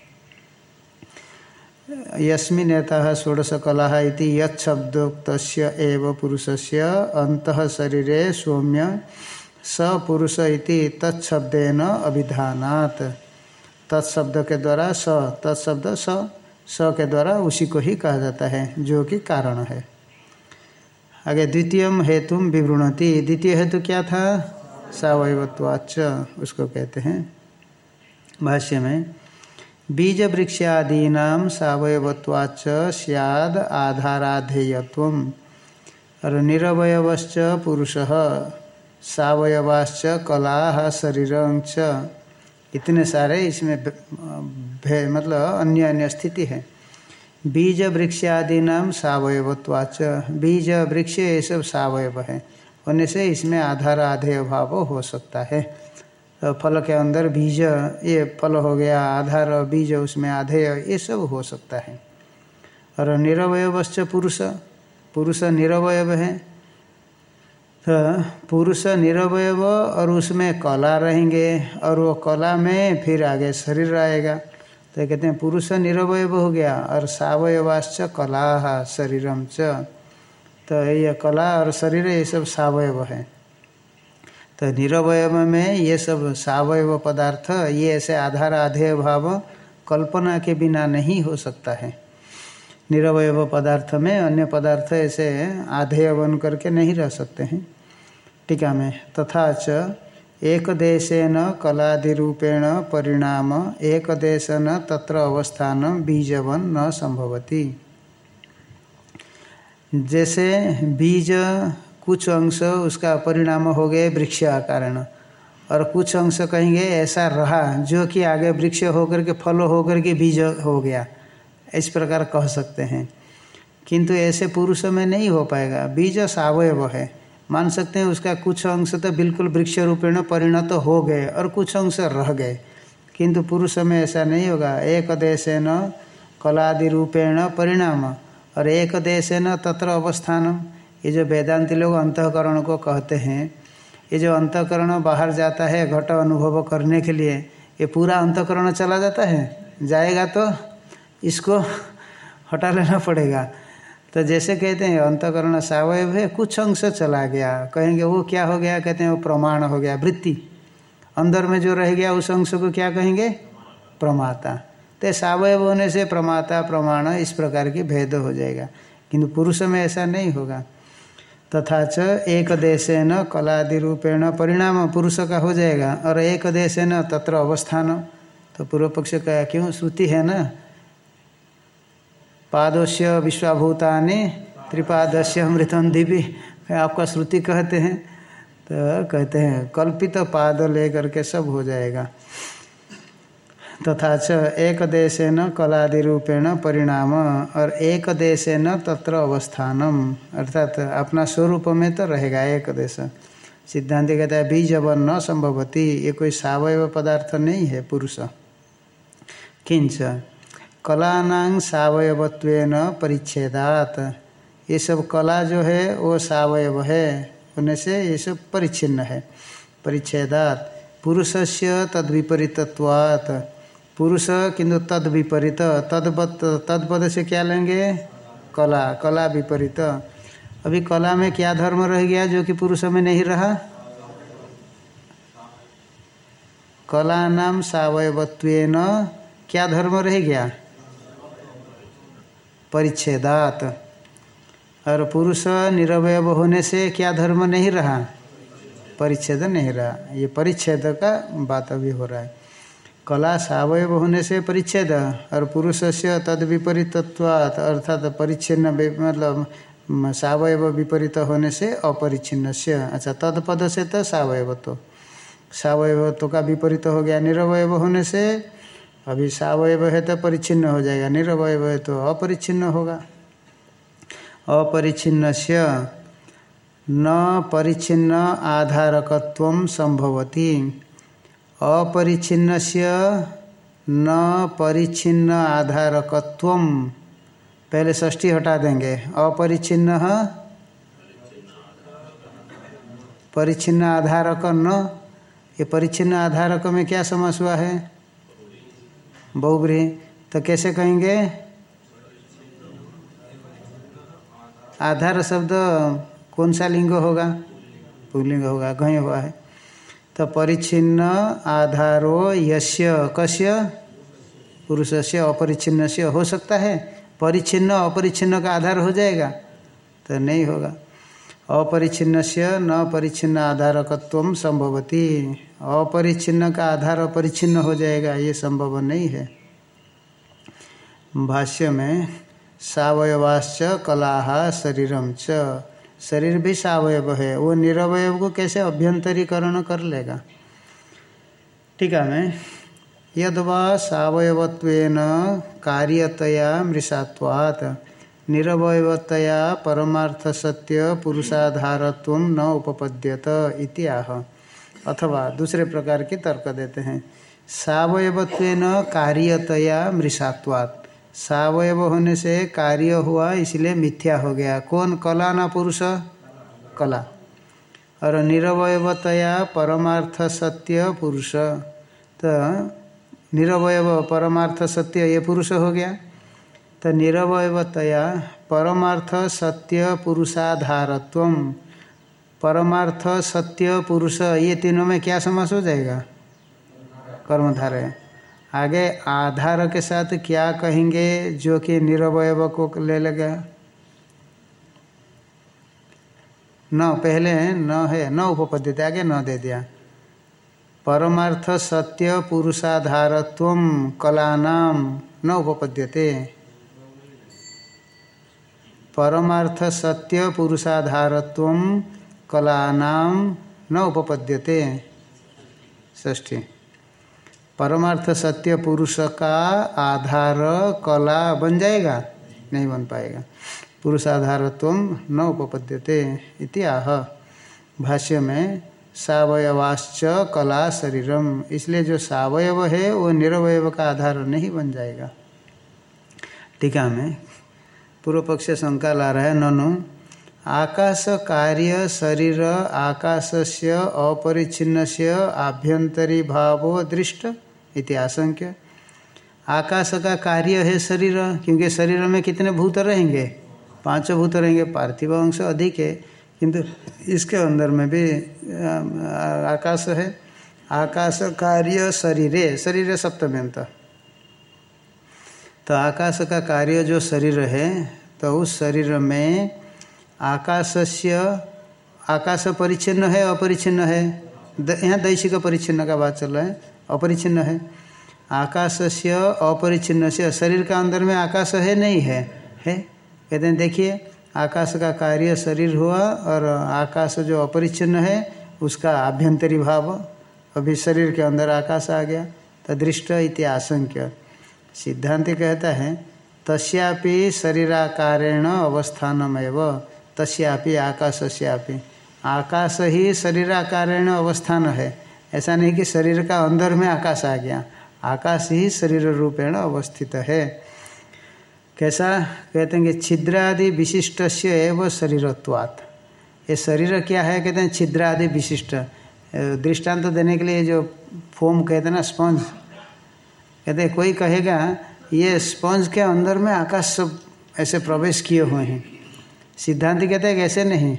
यस्मिन षोडशकला यब्दोक्त पुरुष से अंत शरीर सौम्य स पुरुष तत्शब्देन अभिधानात्। तत्शब्द के द्वारा स, तत्शब्द स स के द्वारा उसी को ही कहा जाता है, जो कि कारण है। आगे द्वितीय हेतु विवृणति। द्वितीय हेतु क्या था? सवयवत्वाच उसको कहते हैं। भाष्य में बीज वृक्षादीना सवयवत्वाच सियाद आधाराधेयत्व और निरवयवश्च पुरुष सवयवाश्च कला शरीर इतने सारे इसमें भे, मतलब अन्य अन्य स्थिति है। बीज वृक्षादीना सवयवत्वाच बीज वृक्ष ये सब सवयव है। होने से इसमें आधार आधेय भाव हो सकता है। फल के अंदर बीज, ये फल हो गया, आधार, बीज उसमें आधेय ये सब हो सकता है। और निरवयवश्च पुरुष पुरुष निरवयव है। तो पुरुष निरवयव और उसमें कला रहेंगे, और वो कला में फिर आगे शरीर आएगा। तो कहते हैं, पुरुष निरवयव हो गया, और सवयवाश्च कला शरीरम च। तो ये कला और शरीर, ये सब सवयव है। तो निरवय में ये सब सवयव पदार्थ, ये ऐसे आधार आधेय भाव कल्पना के बिना नहीं हो सकता है। निरवय पदार्थ में अन्य पदार्थ ऐसे आधेय बन करके नहीं रह सकते हैं। टीका में तथा च, एक देशेन कलादिरूपेण परिणाम, एक देशन तत्र अवस्थान बीजवन न संभवती। जैसे बीज कुछ अंश उसका परिणाम हो गए वृक्ष कारण और कुछ अंश कहेंगे, ऐसा रहा, जो कि आगे वृक्ष होकर के, फल होकर के बीज हो गया। इस प्रकार कह सकते हैं। किंतु ऐसे पुरुष में नहीं हो पाएगा। बीज सावयव है। मान सकते हैं उसका कुछ अंश तो बिल्कुल वृक्ष रूपेण परिणत तो हो गए और कुछ अंश रह गए। किंतु पुरुष में ऐसा नहीं होगा। एक देश न कलादि रूपेण परिणाम और एक देश न तत्र अवस्थानम। ये जो वेदांति लोग अंतकरण को कहते हैं, ये जो अंतकरण बाहर जाता है, घट अनुभव करने के लिए, ये पूरा अंतकरण चला जाता है? जाएगा तो इसको हटा लेना पड़ेगा। तो जैसे कहते हैं, अंतकरण सवयव है, कुछ अंश चला गया। कहेंगे, वो क्या हो गया? कहते हैं, वो प्रमाण हो गया, वृत्ति। अंदर में जो रह गया, उस अंश को क्या कहेंगे? प्रमाता। तो सवयव होने से प्रमाता, प्रमाण, इस प्रकार की भेद हो जाएगा। किंतु पुरुष में ऐसा नहीं होगा। तथा च एक देशेन कलादि रूपेण परिणाम पुरुष का हो जाएगा। और एक देशेन तत्र अवस्थान। तो पूर्व पक्ष का क्यों? श्रुति है ना? पादोश्य विश्वाभूतानि त्रिपादस्य अमृतम दिव्य आपका श्रुति कहते हैं। तो कहते हैं, कल्पित पाद लेकर के सब हो जाएगा। तथा च एक देश न कलादि रूपेण परिणाम और एक देश न तत्र अवस्थानम। अर्थात अपना स्वरूप में तो रहेगा एक देश सिद्धांत कहता है, बीज अब न संभवती, ये कोई सवयव पदार्थ नहीं है, पुरुष। किंच कलानांग सवयवत्व परिच्छेदात। ये सब कला जो है, वो सवयव है। होने से ये सब परिच्छिन्न है। परिच्छेदात। पुरुष से तद विपरीतत्वात् पुरुष किंतु तद विपरीत तदपद तदपद से क्या लेंगे? कला कला विपरीत। अभी कला में क्या धर्म रह गया जो कि पुरुष में नहीं रहा? कला नाम सवयवत्व क्या धर्म रह गया? परिच्छेदात। और पुरुष निरवय होने से क्या धर्म नहीं रहा? परिच्छेद नहीं रहा। ये परिच्छेद का बात अभी हो रहा है। कला सवयव होने से परिच्छेद, और पुरुष से तद विपरीतत्वात्, अर्थात परिच्छिन्न मतलब सवयव विपरीत होने से अपरिच्छिन्न से अच्छा तदपद से तो सवयवत्व। सवयवत्व का विपरीत हो गया निरवय होने से अभी सवयव है तो परिच्छिन्न हो जाएगा निरवय है तो अपरिच्छिन्न होगा। अपरिच्छिन्न से न परिच्छिन्न आधारकत्व संभवती। अपरिच्छिन्न से न परिच्छिन्न आधारकत्व। पहले षष्ठी हटा देंगे। अपरिच्छिन्न परिच्छिन्न आधारक न। ये परिच्छिन्न आधारक में क्या समझ हुआ है? बहुब्री तो कैसे कहेंगे? आधार शब्द कौन सा लिंग होगा? पुलिंग होगा कहीं हुआ है। तो परिच्छिन्न आधारो यश्य कश्य पुरुष से अपरिच्छिन्न से हो सकता है। परिच्छिन्न, अपरिच्छिन्न का आधार हो जाएगा तो नहीं होगा। अपरिच्छिन्न से न परिच्छिन्न आधारकत्व संभवती। अपरिच्छिन्न का आधार अपरिच्छिन्न हो जाएगा, ये संभव नहीं है। भाष्य में सवयवाश्च कला शरीरम च। शरीर भी सवयव है। वो निरवय को कैसे अभ्यंतरीकरण कर लेगा? ठीक है, मैं यद सवयवत्व कार्यतया मृषात्वात् निरवयतया परमार्थ सत्य पुरुषाधारत्व न उपपद्यत इति आह। अथवा दूसरे प्रकार की तर्क देते हैं। सवयवत्व कार्यतया मृषात्वात्। सावयव होने से कार्य हुआ, इसलिए मिथ्या हो गया। कौन? कला ना पुरुष? कला। और निरवयवतया परमार्थ सत्य पुरुष। तो निरवय परमार्थ सत्य, ये पुरुष हो गया। तो निरवयवतया परमार्थ सत्य पुरुषाधारत्व परमार्थ सत्य पुरुष, ये तीनों में क्या समझ हो जाएगा? कर्मधारय। आगे आधार के साथ क्या कहेंगे जो कि निरवय को ले लेगा? न, पहले न है, न उपपद्यते आगे न दे दिया। परमार्थ सत्य पुरुषाधारत्व कलानाम न उपपद्यते। परमार्थ सत्य पुरुषाधारत्व कलानाम न उपपद्यते। ष्ठी परमार्थ सत्य पुरुष का आधार कला बन जाएगा, नहीं बन पाएगा। पुरुष आधारत्व न उपपद्यते इति आह। भाष्य में सवयवाश्च कला शरीरम, इसलिए जो सवयव है, वो निरवयव का आधार नहीं बन जाएगा। टीका में पूर्व पक्ष शंका ला रहा है, ननु, आकाश कार्य शरीर आकाश से अपरिचिन्न से आभ्यंतरी भावो दृष्ट। इति आशंक्य। आकाश का कार्य है शरीर, क्योंकि शरीर में कितने भूत रहेंगे? पाँच भूत रहेंगे, पार्थिव अंश अधिक है, किंतु इसके अंदर में भी आकाश है। आकाश कार्य शरीर शरीर सप्तम्यंत। तो आकाश का कार्य जो शरीर है तो उस शरीर में आकाश से आकाश परिच्छिन्न है, अपरिच्छिन्न है? यहाँ दैशिक परिच्छिन्न का बात चल रहा है। अपरिचिन्न है। आकाश से अपरिचिन्न से शरीर का अंदर में आकाश है नहीं है है? कहते हैं, देखिए आकाश का कार्य शरीर हुआ और आकाश जो अपरिचिन्न है, उसका आभ्यंतरी भाव। अभी शरीर के अंदर आकाश आ गया तो दृष्ट इति आशंक्य। सिद्धांत कहता है, तस्यापि शरीराकारेण अवस्थानमेव, तस्यापि आकाशस्यापि। आकाश ही शरीराकारेण अवस्थान है ऐसा नहीं कि शरीर का अंदर में आकाश आ गया। आकाश ही शरीर रूपेण अवस्थित है। कैसा? कहते हैं कि छिद्रादि विशिष्ट से एवं शरीरत्वात्। ये शरीर क्या है? कहते हैं छिद्रादि विशिष्ट। दृष्टांत देने के लिए जो फोम कहते हैं ना, स्पंज। कहते हैं, कोई कहेगा, ये स्पंज के अंदर में आकाश सब ऐसे प्रवेश किए हुए हैं। सिद्धांत कहते हैं ऐसे नहीं।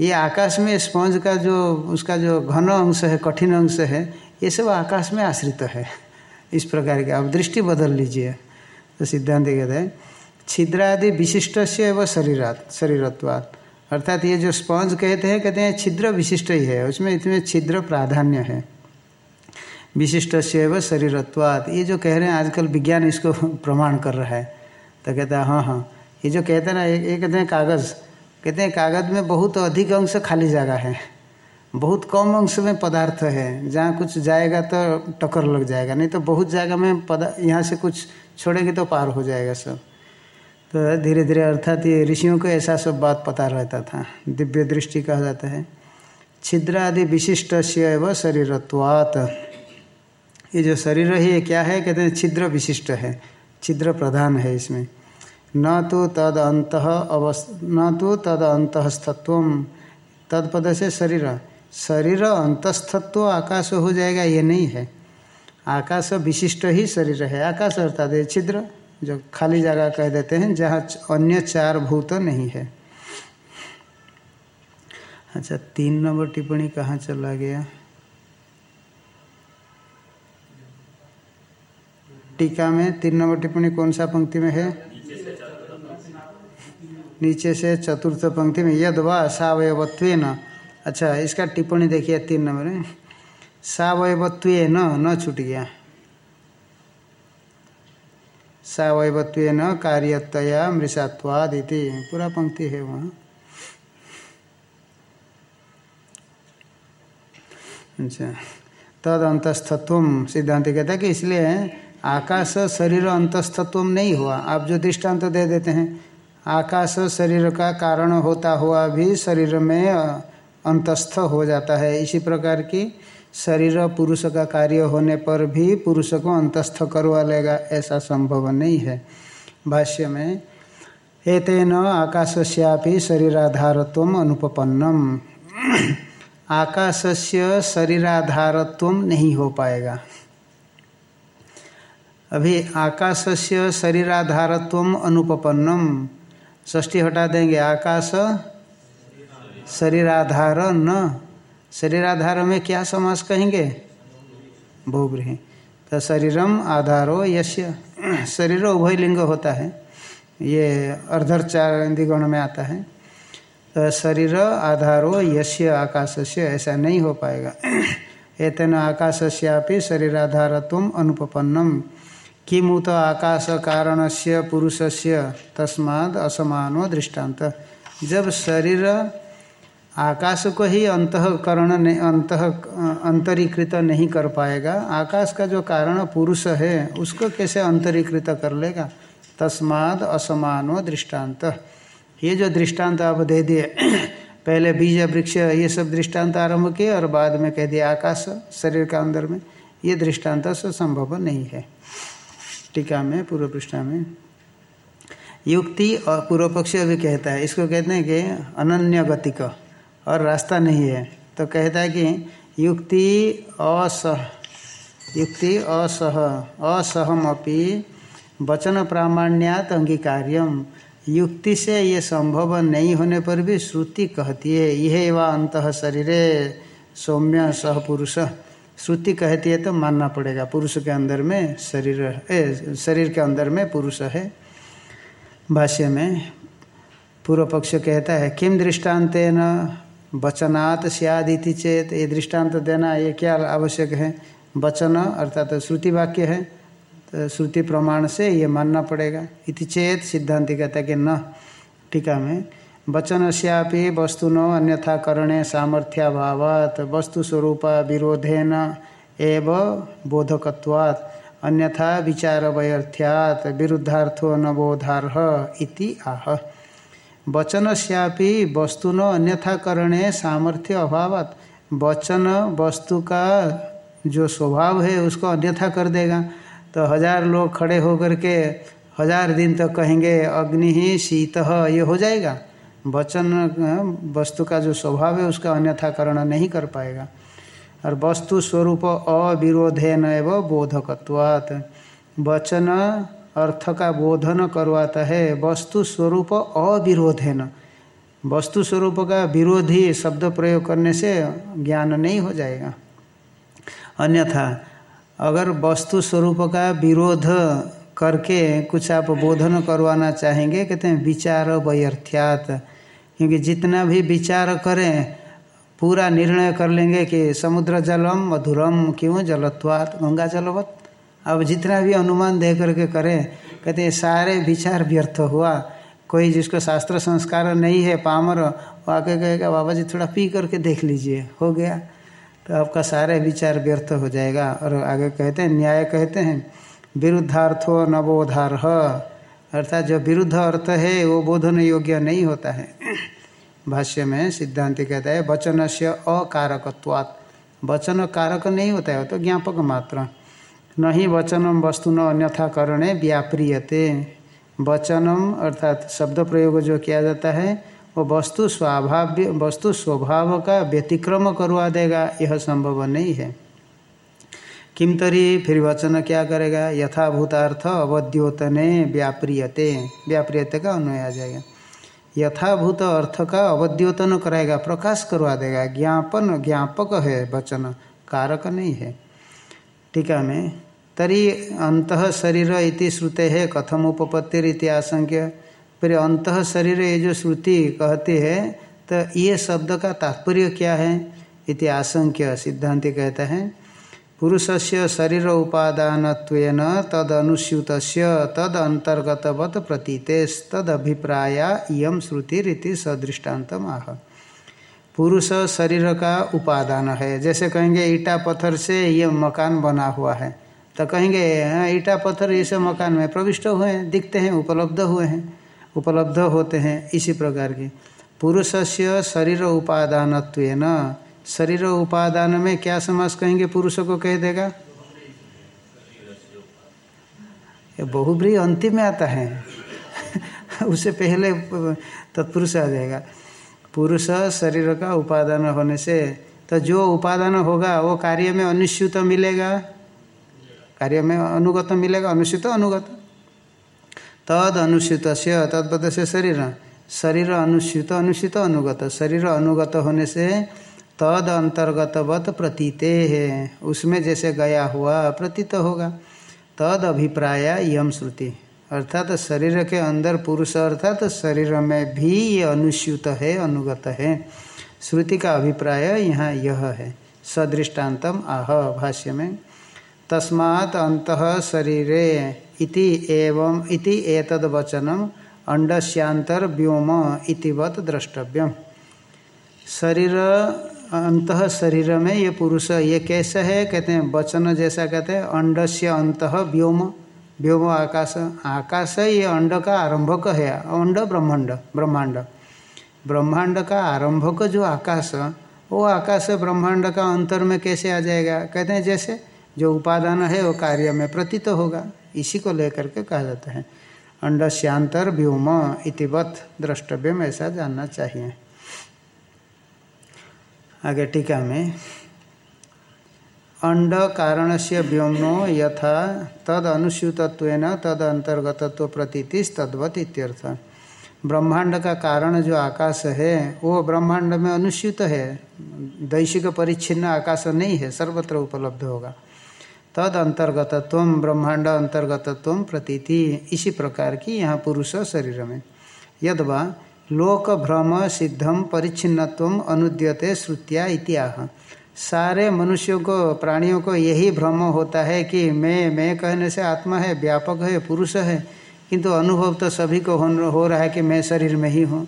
ये आकाश में स्पंज का जो, उसका जो घन अंश है, कठिन अंश है, ये सब आकाश में आश्रित है। इस प्रकार के आप दृष्टि बदल लीजिए। तो सिद्धांत कहते हैं, छिद्रादि विशिष्ट से एवं शरीरात, शरीरत्वात्। अर्थात ये जो स्पंज कहते हैं कहते हैं छिद्र विशिष्ट ही है। उसमें इतने छिद्र प्राधान्य है। विशिष्ट से एवं शरीरत्वात्। ये जो कह रहे हैं, आजकल विज्ञान इसको प्रमाण कर रहा है। तो कहता है हाँ हाँ। ये जो कहते हैं ना ये कहते हैं कागज़। कहते हैं कागज़ में बहुत अधिक अंश खाली जगह है। बहुत कम अंश में पदार्थ है। जहाँ कुछ जाएगा तो टक्कर लग जाएगा। नहीं तो बहुत जगह में पदा, यहाँ से कुछ छोड़ेंगे तो पार हो जाएगा सब। तो धीरे धीरे अर्थात ये ऋषियों को ऐसा सब बात पता रहता था। दिव्य दृष्टि कहा जाता है। छिद्र आदि विशिष्ट से एवं शरीरत्वात। ये जो शरीर ही क्या है? कहते हैं छिद्र विशिष्ट है। छिद्र प्रधान है इसमें। न तो तद अंत अवस्थ न तो तद अंतस्तत्व तत्पद से शरीर। शरीर अंतस्थत्व आकाश हो जाएगा, ये नहीं है। आकाश विशिष्ट ही शरीर है। आकाश अर्थात ये छिद्र, जो खाली जगह कह देते हैं, जहाँ अन्य चार भूत नहीं है। अच्छा तीन नंबर टिप्पणी कहाँ चला गया? टीका में तीन नंबर टिप्पणी कौन सा पंक्ति में है? नीचे से चतुर्थ पंक्ति में यद व सवयवत्व अच्छा इसका टिप्पणी देखिए तीन नंबर में। सवयवत्व न न छूट गया। सवयवत्व न कार्यतया मृषात्वाद इति। पूरा पंक्ति है वहाँ। अच्छा तद अंतस्थत्व सिद्धांत कहता है कि इसलिए आकाश शरीर अंतस्थत्व नहीं हुआ। आप जो दृष्टांत तो दे देते हैं आकाश शरीर का कारण होता हुआ भी शरीर में अंतस्थ हो जाता है। इसी प्रकार की शरीर पुरुष का कार्य होने पर भी पुरुष को अंतस्थ करवा लेगा, ऐसा संभव नहीं है। भाष्य में, एतेन आकाशस्यापि शरीराधारत्व अनुपन्नम आकाश से शरीराधारत्व नहीं हो पाएगा। अभी आकाश से शरीराधारत्व अनुपन्नम ष्ठी हटा देंगे, आकाश, शरीराधार, न। शरीराधार में क्या समास कहेंगे? भूग्रही तो शरीरम आधारो यश्य शरीर उभय लिंग होता है। ये अर्धर्चार दिगण में आता है। तो शरीर आधारो यश्य आकाश से ऐसा नहीं हो पाएगा। एतन आकाशस्यापि शरीराधारत्व अनुपन्नम किमुत आकाश कारण से पुरुष से तस्माद असमानो दृष्टांत जब शरीर आकाश को ही अंतकरण अंत अंतरीकृत नहीं कर पाएगा, आकाश का जो कारण पुरुष है, उसको कैसे अंतरीकृत कर लेगा? तस्माद असमानो दृष्टांत ये जो दृष्टांत आप दे दिए, पहले बीज, वृक्ष, ये सब दृष्टांत आरंभ किए और बाद में कह दिया आकाश, शरीर का अंदर में, ये दृष्टांत संभव नहीं है। टीका में, पूर्व पृष्ठा में। युक्ति और पूर्व पक्ष अभी कहता है, इसको कहते हैं कि अनन्य गति का और रास्ता नहीं है। तो कहता है कि युक्ति असह युक्ति असह, असहमपि वचन प्रामाण्यात अंगीकार्यम। युक्ति से ये संभव नहीं होने पर भी श्रुति कहती है यह व अंत शरीर सौम्य सह पुरुष। श्रुति कहती है तो मानना पड़ेगा। पुरुष के अंदर में शरीर ए, शरीर के अंदर में पुरुष है। भाष्य में पूर्व पक्ष कहता है किम दृष्टांत न वचनात् सियादिति चेत ये दृष्टांत देना ये क्या आवश्यक है? वचन अर्थात तो श्रुति वाक्य है तो श्रुति प्रमाण से ये मानना पड़ेगा। इति चेत सिद्धांति कहता है कि न टीका में वचन वस्तु न अन्यथा करणे सामर्थ्याभावात वस्तु स्वरूप विरोधेन एव बोधकत्वात्, अन्यथा विचार वैर्थ्यात विरुद्धार्थो न बोधार्ह इति आह। वचन श्यापी वस्तु न अन्यथा करणे सामर्थ्य अभावात वचन वस्तु का जो स्वभाव है उसको अन्यथा कर देगा। तो हज़ार लोग खड़े होकर के हज़ार दिन तक तो कहेंगे, अग्नि ही शीत, ये हो जाएगा। वचन वस्तु का जो स्वभाव है, उसका अन्यथा करण नहीं कर पाएगा। और वस्तु स्वरूप अविरोधेन एवं बोधकत्वात्। वचन अर्थ का बोधन करवाता है, वस्तु स्वरूप अविरोधेन। वस्तु स्वरूप का विरोधी शब्द प्रयोग करने से ज्ञान नहीं हो जाएगा। अन्यथा, अगर वस्तु स्वरूप का विरोध करके कुछ आप बोधन करवाना चाहेंगे, कहते हैं विचार व्यर्थ्यात। क्योंकि जितना भी विचार करें, पूरा निर्णय कर लेंगे कि समुद्र जलम, मधुरम, क्यों जलत्वात, गंगा जलवत। अब जितना भी अनुमान दे करके करें, कहते हैं, सारे विचार व्यर्थ हुआ। कोई जिसको शास्त्र संस्कार नहीं है, पामर, वो आके कहेगा, बाबा जी, थोड़ा पी करके देख लीजिए, हो गया। तो आपका सारे विचार व्यर्थ हो जाएगा। और आगे कहते हैं, न्याय कहते हैं, विरुद्धार्थो नवोधारह अर्थात जो विरुद्ध अर्थ है, वो बोधन योग्य नहीं होता है। भाष्य में सिद्धांत कहता है वचन से अकारकत्वात्। वचन कारक नहीं होता है तो ज्ञापक मात्र। न ही वचनम वस्तु न अन्यथा करणे व्याप्रियते। वचनम अर्थात शब्द प्रयोग जो किया जाता है, वो वस्तु स्वाभाव्य, वस्तु स्वभाव का व्यतिक्रम करवा देगा यह संभव नहीं है। किम तरी फिर वचन क्या करेगा? यथाभूतार्थ अवद्योतने व्याप्रियते। व्याप्रियते का अन्वय आ जाएगा। यथाभूत अर्थ का अवद्योतन कराएगा, प्रकाश करवा देगा। ज्ञापन ज्ञापक है वचन, कारक नहीं है। टीका में तरी अंत शरीर इति श्रुते है, कथम उपपत्तिर इति आशंक्य। फिर अंत शरीर ये जो श्रुति कहती है तो ये शब्द का तात्पर्य क्या है? इति आशंक्य सिद्धांति कहता है पुरुष से शरीर उपादान तद अनुस्यूत तद अंतर्गतवत प्रतीतेस तद अभिप्राय इम श्रुति सदृष्टान्त आह पुरुष शरीर का उपादान है। जैसे कहेंगे ईटा पत्थर से ये मकान बना हुआ है। तो कहेंगे हाँ, ईटा पत्थर इस मकान में प्रविष्ट हुए हैं दिखते हैं उपलब्ध हुए हैं उपलब्ध होते हैं इसी प्रकार के। पुरुष से शरीर उपादान शरीर उपादान में क्या समास कहेंगे? पुरुष को कह देगा। बहुब्री अंतिम में आता है। उससे पहले तत्पुरुष आ जाएगा। पुरुष शरीर का उपादान होने से तो जो उपादान होगा, वो कार्य में अनुस्यूत मिलेगा। कार्य में अनुगत मिलेगा, अनुस्यूत, अनुगत। तद अनुस्यूत से तदपद से शरीर। शरीर अनुस्यूत अनुस्यूत, अनुगत। शरीर अनुगत होने से तद अंतर्गतवत प्रतीते है। उसमें जैसे गया हुआ प्रतीत होगा। तद अभिप्राय यम श्रुति। अर्थात शरीर के अंदर पुरुष, अर्थात शरीर में भी ये अनुस्यूत है, अनुगत है। श्रुति का अभिप्राय यहाँ यह है। सदृष्टान्तम आह, भाष्य में। तस्मात् अंत शरीरे इति एवं, इति एतद वचनम अंडस्यांतर व्योम इतिवत द्रष्टव्यम। शरीर अंत शरीर में ये पुरुष, ये कैसा है? कहते हैं, वचन जैसा कहते हैं अंड से अंत व्योम व्योम आकाश आकाश ये अंड का आरंभक है, अंड ब्रह्मांड ब्रह्मांड। ब्रह्मांड का आरंभक जो आकाश, वो आकाश ब्रह्मांड का अंतर में कैसे आ जाएगा? कहते हैं, जैसे जो उपादान है वो कार्य में प्रतीत तो होगा, इसी को लेकर के कहा जाता है। अंड श्यांतर व्योम इतिवत द्रष्टव्य ऐसा जानना चाहिए। आगे टीका में अंड कारण से व्योमनो यथा तद अनुस्यूतत्व तद अंतर्गतत्व प्रतीति तद्वत इत्यर्थ। ब्रह्मांड का कारण जो आकाश है, वो ब्रह्मांड में अनुस्यूत है। दैशिक परिच्छिन्न आकाश नहीं है, सर्वत्र उपलब्ध होगा। तद अंतर्गतत्व ब्रह्मांड अंतर्गतत्व प्रतीति, इसी प्रकार की यहाँ पुरुष शरीर में। यदवा लोक भ्रम सिद्धम परिच्छिन्नत्व अनुद्यते श्रुतिया इत्याह। सारे मनुष्यों को, प्राणियों को यही भ्रम होता है कि मैं मैं कहने से आत्मा है, व्यापक है, पुरुष है, किंतु अनुभव तो सभी को हो रहा है कि मैं शरीर में ही हूँ।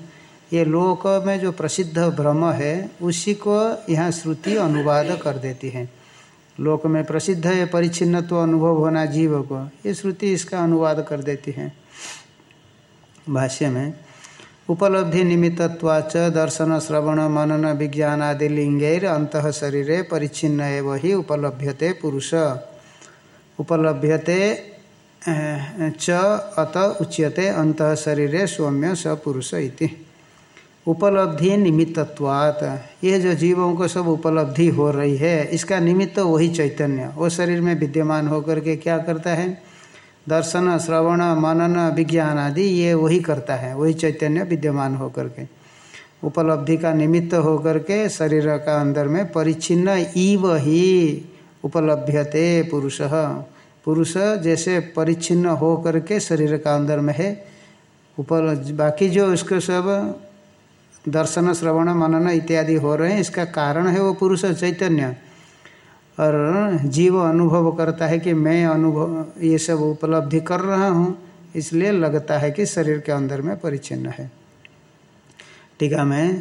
ये लोक में जो प्रसिद्ध भ्रम है, उसी को यहाँ श्रुति अनुवाद कर देती है। लोक में प्रसिद्ध है परिच्छिन्नत्व अनुभव होना जीव को। ये श्रुति इसका अनुवाद कर देती है। भाष्य में उपलब्धि निमित्तवाच दर्शन, श्रवण, मनन, विज्ञान आदि लिंगैर अंत शरीर परिच्छिन्न एवं ही उपलभ्यते पुरुष। उपलभ्यते च अत उच्यते अंत शरीर सौम्य स पुरुष इति। उपलब्धि निमित्तत्वात्। ये जो जीवों को सब उपलब्धि हो रही है, इसका निमित्त वही चैतन्य। वो शरीर में विद्यमान होकर के क्या करता है? दर्शन, श्रवण, मनन, विज्ञान आदि ये वही करता है। वही चैतन्य विद्यमान होकर के। उपलब्धि का निमित्त होकर के शरीर का अंदर में परिच्छिन्न ईव ही उपलभ्यते पुरुष। पुरुष जैसे परिच्छिन्न हो करके शरीर का अंदर में है। ऊपर बाकी जो उसको सब दर्शन, श्रवण, मनन इत्यादि हो रहे हैं, इसका कारण है वो पुरुष चैतन्य। और जीव अनुभव करता है कि मैं अनुभव, ये सब उपलब्धि कर रहा हूँ, इसलिए लगता है कि शरीर के अंदर में परिचिन्न है। टीका में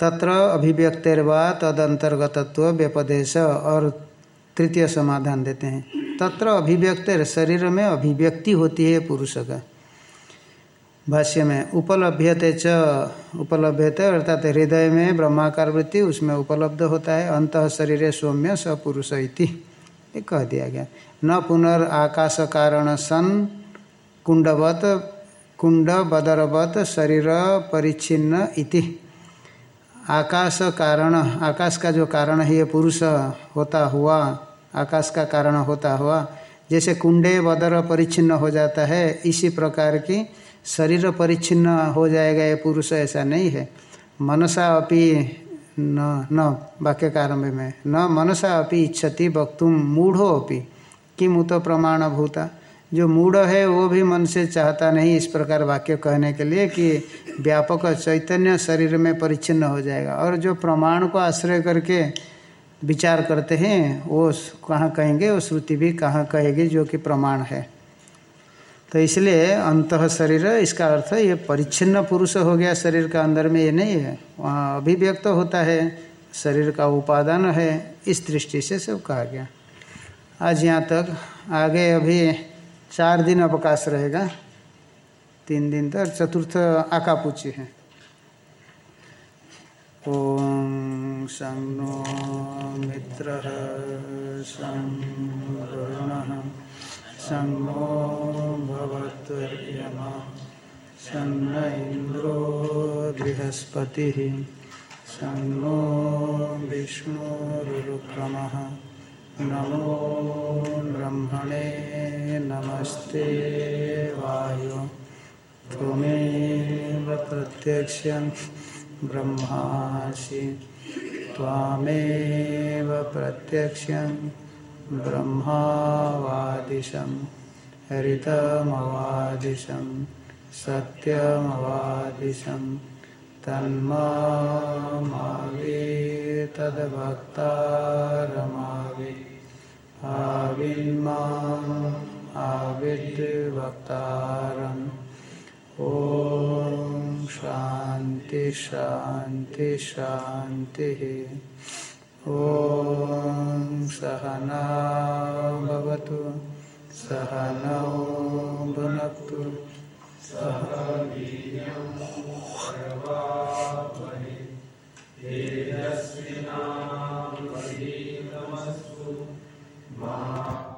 तत्र अभिव्यक्तिर्वा तदंतर्गतत्व व्यपदेश और तृतीय समाधान देते हैं। तत्र अभिव्यक्तिर शरीर में अभिव्यक्ति होती है पुरुष का। भाष्य में उपलभ्यते च, उपलभ्यते अर्थात हृदय में ब्रह्माकार वृत्ति उसमें उपलब्ध होता है, अंत शरीर सौम्य सपुरुष इति। कह दिया गया। न पुनर् आकाश कारण सन, कुंडवत कुंड बदरवत शरीर परिच्छिन्न इति। आकाश कारण आकाश का जो कारण है, ये पुरुष होता हुआ, आकाश का कारण होता हुआ, जैसे कुंडे बदर परिच्छिन्न हो जाता है, इसी प्रकार की शरीर परिच्छिन्न हो जाएगा ये पुरुष, ऐसा नहीं है। मनसा अपि न न वाक्य प्रारंभ में, न मनसा अपि इच्छति वक्तुम मूढ़ो अपि। किम उत प्रमाण भूता जो मूढ़ है, वो भी मन से चाहता नहीं इस प्रकार वाक्य कहने के लिए कि व्यापक चैतन्य शरीर में परिच्छिन्न हो जाएगा। और जो प्रमाण को आश्रय करके विचार करते हैं, वो कहाँ कहेंगे? वो श्रुति भी कहाँ कहेगी जो कि प्रमाण है। तो इसलिए अंत शरीर, इसका अर्थ ये परिच्छिन्न पुरुष हो गया शरीर का अंदर में, ये नहीं है। वहाँ अभिव्यक्त होता है, शरीर का उपादान है, इस दृष्टि से सब कहा गया। आज यहाँ तक आगे अभी चार दिन अवकाश रहेगा। तीन दिन तक चतुर्थ आका पूछी है शं नो मित्रः वरुणः नो भवत्वर्यमा शं न इन्द्रो बृहस्पतिः शं विष्णुरुक्रमः नमो ब्रह्मणे नमस्ते वायु त्वमेव प्रत्यक्षम् ब्रह्मासि प्रत्यक्षं ब्रह्मावादिशं हरितमवादिशं सत्यमवादिशं तन्मावे तद्भक्तारमावे आविन्माम् आविद्वक्तारम् ॐ शान्ति शान्ति शान्तिः। ॐ सहना भवतु सहनौ भुनक्तु। सह तेजस्विनामस्तु मा